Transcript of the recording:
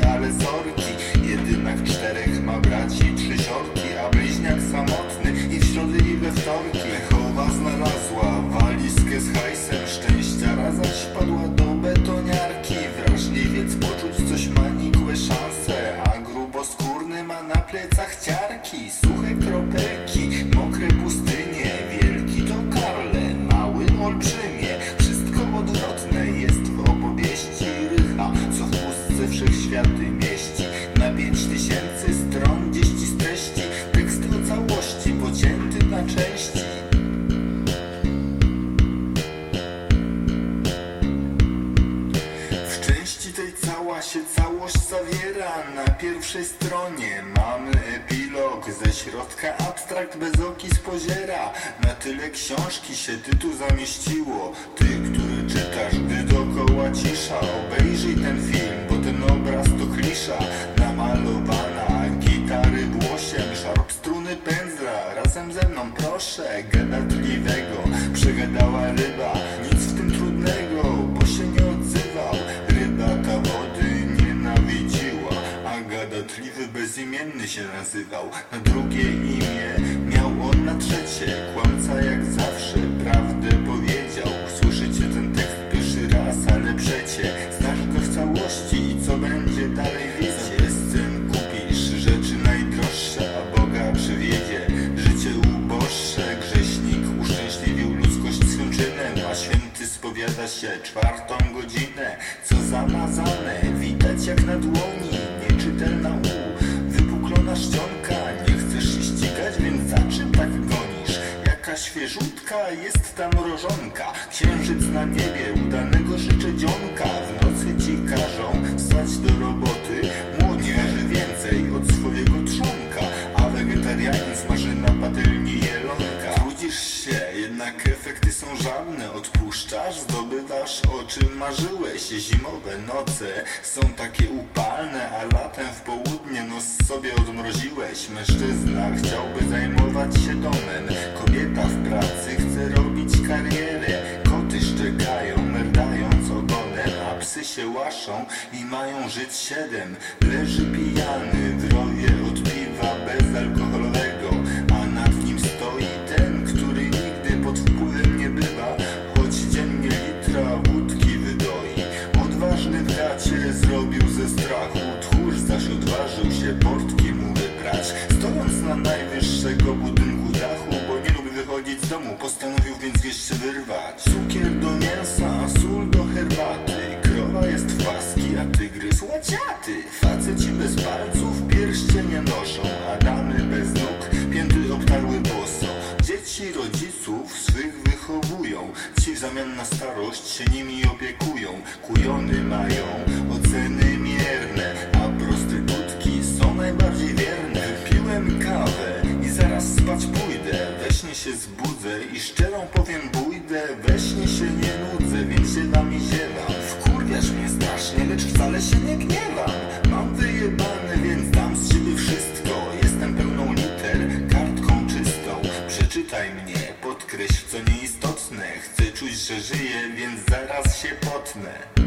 ale zorki, Jedyna w czterech ma braci trzy siorki A bliźniak samotny i w środy i we wtorki. Lechowa znalazła walizkę z hajsem szczęścia Raza padła do betoniarki. Wrażliwiec poczuć coś ma nikłe szanse A gruboskórny ma na plecach ciarki Suche kropelki. Wszechświaty mieści. Na pięć tysięcy stron dzieści z treści, tekst o całości pocięty na części. W części tej cała się całość zawiera. Na pierwszej stronie mamy epilog. Ze środka abstrakt bez oki spoziera. Na tyle książki się tytuł zamieściło. Ty, który czytasz, gdy dookoła proszę Gadatliwego, przegadała ryba Nic w tym trudnego, bo się nie odzywał. Ryba ta wody nienawidziła A gadatliwy bezimienny się nazywał. Na drugie imię miał on na trzecie Kłamca jak zawsze prawdę powiedział się czwartą godzinę. Co zamazane, widać jak na dłoni Nieczytelna u, wypuklona szczonka Nie chcesz się ścigać, więc za czym tak gonisz? Jaka świeżutka jest ta mrożonka? Księżyc na niebie, udanego życzę dzionka. W nocy ci każą stać do roboty Młodzieży więcej od swojego trzonka. A wegetarianin smaży na zdobywasz o czym marzyłeś? Zimowe noce są takie upalne A latem w południe nos sobie odmroziłeś. Mężczyzna chciałby zajmować się domem. Kobieta w pracy chce robić karierę. Koty szczekają, merdając ogonem A psy się łaszą i mają żyć siedem. Leży pijany na najwyższego budynku dachu Bo nie lubi wychodzić z domu. Postanowił więc jeszcze wyrwać Cukier do mięsa, sól do herbaty. Krowa jest w paski, a tygrys łaciaty. Faceci bez palców pierścienie noszą A damy bez nóg pięty obtarły boso. Dzieci rodziców swych wychowują Ci w zamian na starość się nimi opiekują. Kujony mają oceny mierne Się zbudzę i szczerą powiem bójdę We śnie się nie nudzę, więc się wami ziewam Wkurwiasz mnie strasznie, lecz wcale się nie gniewam. Mam wyjebane, więc dam z siebie wszystko. Jestem pełną liter, kartką czystą. Przeczytaj mnie, podkreśl co nieistotne. Chcę czuć, że żyję, więc zaraz się potnę